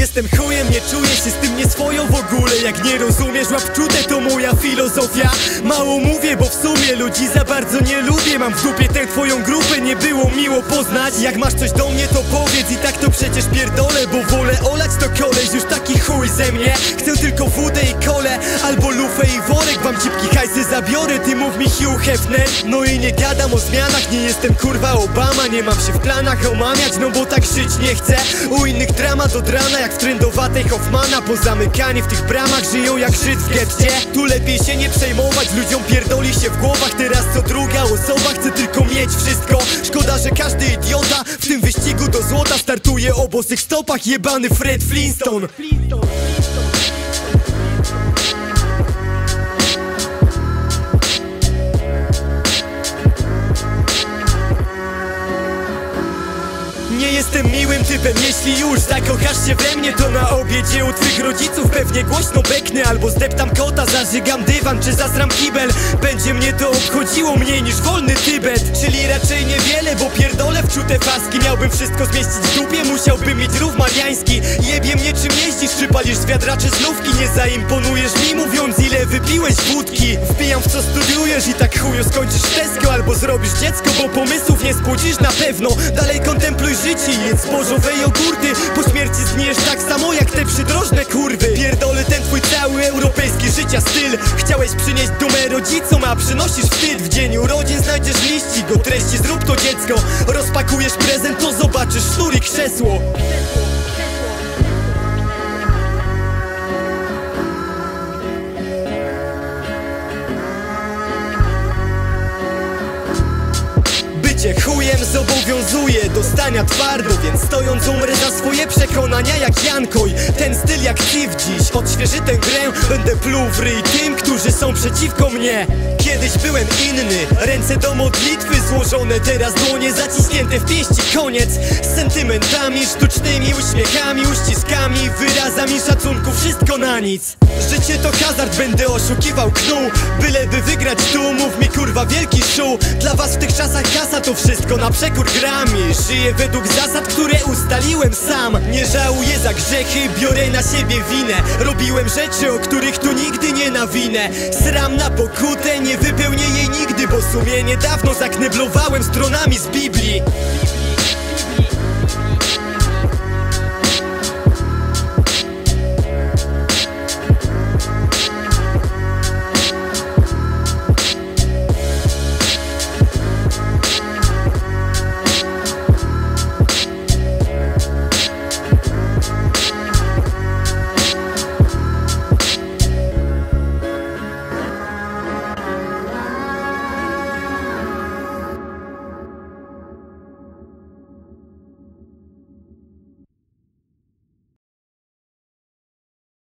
Jestem chujem, nie czuję się z tym nieswoją w ogóle. Jak nie rozumiesz, łap to moja filozofia. Mało mówię, bo w sumie ludzi za bardzo nie lubię. Mam w dupie tę twoją grupę, nie było miło poznać. Jak masz coś do mnie, to powiedz i tak to przecież pierdolę Bo wolę olać to koleś, już taki chuj ze mnie. Chcę tylko wódę i kole, albo lufę i worek. Wam cipki hajsy zabiorę, ty mów mi Hugh Hefner. No i nie gadam o zmianach, nie jestem kurwa Obama. Nie mam się w planach omamiać, no bo tak żyć nie chcę. U innych dramat od rana, jak w trendowatej Hoffmana. Pozamykani w tych bramach, żyją jak Żyd w getcie. Tu lepiej się nie przejmować, ludziom pierdoli się w głowach. Teraz co druga osoba chce tylko mieć wszystko. Szkoda, że każdy idiota w tym wyścigu do złota Startuje. O bosych stopach, jebany Fred Flintstone. Nie jestem miłym typem, jeśli już zakochasz się we mnie To na obiedzie u twych rodziców pewnie głośno beknę Albo zdeptam kota, zażygam dywan czy zasram kibel. Będzie mnie to obchodziło mniej niż wolny Tybet Czyli raczej niewiele, bo czute faski Miałbym wszystko zmieścić w dupie, musiałbym mieć rów mariański. Jebie mnie czym jeździsz, czy palisz z wiadraczy znówki Nie zaimponujesz mi mówiąc ile wypiłeś wódki. Wbijam w co studiujesz i tak chuju skończysz Tesco Albo zrobisz dziecko, bo pomysłów nie spłudzisz na pewno. Dalej kontempluj życie jedz zbożowe jogurty Po śmierci zgniesz tak samo jak te przydrożne kurwy. Pierdolę ten twój cały europejski życia styl. Chciałeś przynieść dumę rodzicom, a przynosisz wstyd. W dzień urodzin znajdziesz liści, Bycie chujem zobowiązuje do stania twardo Więc stojąc umrę za swoje przekonania jak Jankoj. Ten styl jak Steve dziś odświeży tę grę. Będę pluł w ryj tym, którzy są przeciwko mnie. Kiedyś byłem inny, ręce do modlitwy złożone Teraz dłonie zaciśnięte w pięści, koniec Z sentymentami, sztucznymi uśmiechami, uściskami Wyrazami szacunku, wszystko na nic. Życie to hazard, będę oszukiwał knu. Byleby wygrać tu, mów mi kurwa wielki szu. Dla was w tych czasach kasa to wszystko. Na przekór grami Żyję według zasad, które ustaliłem sam. Nie żałuję za grzechy, biorę na siebie winę. Robiłem rzeczy, o których tu nigdy nie nawinę. Sram na pokutę, nie wypełnię jej nigdy Bo sumienie dawno zakneblowałem stronami z Biblii Bye.